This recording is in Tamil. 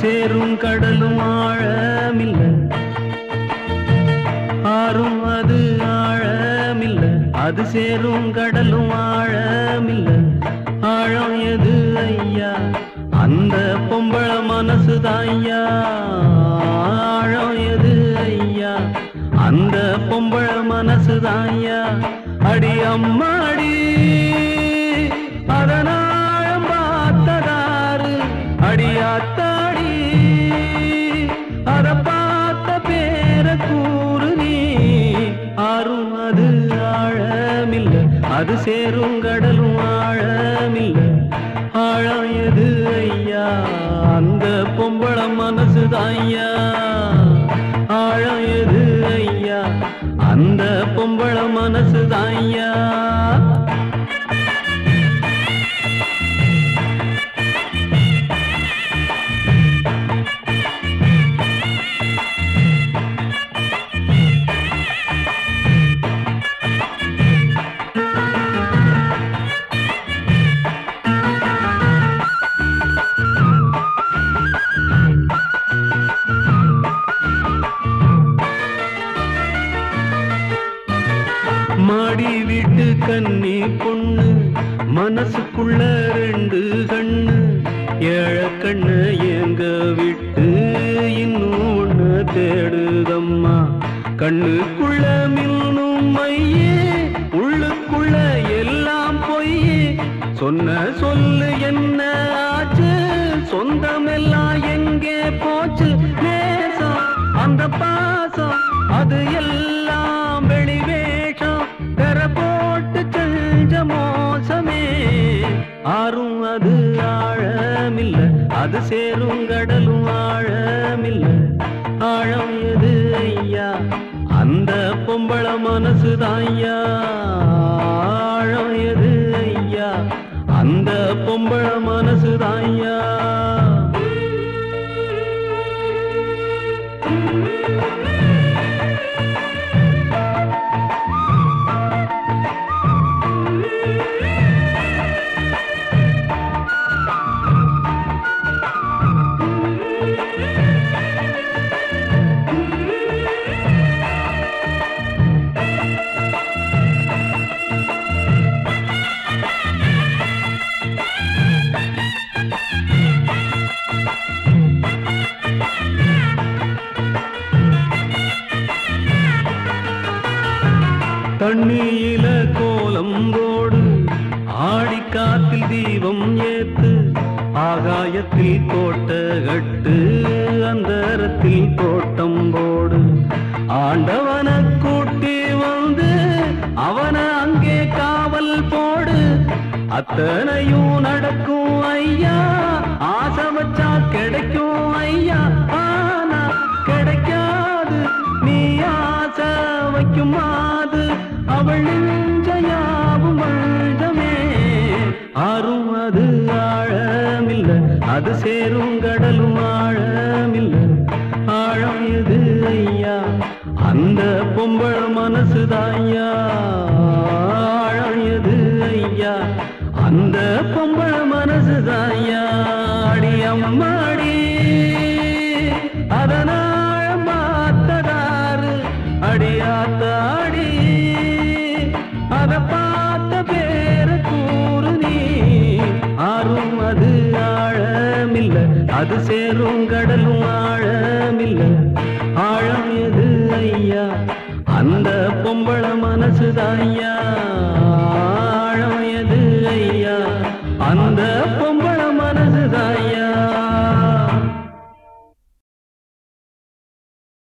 சேரும் கடலும் ஆழமில்ல. ஆறும் அது ஆழமில்ல. அது சேரும் கடலும் ஆழமில்ல. ஆழம் எது ஐயா? அந்த பொம்பள மனசுதான் ஐயா. ஆழம் எது ஐயா? அந்த பொம்பள மனசுதான் ஐயா. அடி அம்மாடி அது சேரும் கடலும் ஆழமில்ல. ஆழம் எது ஐயா? அந்த பொம்பள மனசுதான் ஐயா. ஆழம் எது ஐயா? அந்த பொம்பள மனசுதான் ஐயா. கன்னி பொண்ணு மனசுக்குள்ள ரெண்டு கண்ணு ஏழ கண்ணு எங்க விட்டு இன்னும் ஒண்ணு தேடுதம்மா. கண்ணுக்குள்ள மின்னும் மையே உள்ளுக்குள்ள எல்லாம் பொய்யே. சொன்ன சொல்லு என்ன ஆறும் அது ஆழமில்ல. அது சேரும் கடலும் ஆழமில்ல. ஆழம் எது ஐயா? அந்த பொம்பள மனசுதான் ஐயா. ஆழம் எது ஐயா? அந்த பொம்பள மனசுதான் ஐயா தண்ணியில கோலம் போடு. ஆடிக்காத்தில் தீபம் ஏத்து ஆகாயத்தில் கோட்ட கட்டு அந்தரத்தில் தோட்டம் போடு. ஆண்டவன கூட்டி வந்து அவன அங்கே காவல் போடு. அத்தனையும் நடக்கும் ஐயா. அது சேரும் கடலும் ஆழமில்லை. ஆழம் எது ஐயா. அந்த பொம்பள மனசுதாய்யா ஆழம் எது ஐயா. அந்த பொம்பள மனசுதாய்யா அடி அம்மாடி. அதனாழம் மாத்ததாறு. அடியாத்தாடி அது சேரும் கடலும் ஆழமில்ல. ஆழம் எது ஐயா? அந்த பொம்பள மனசுதான்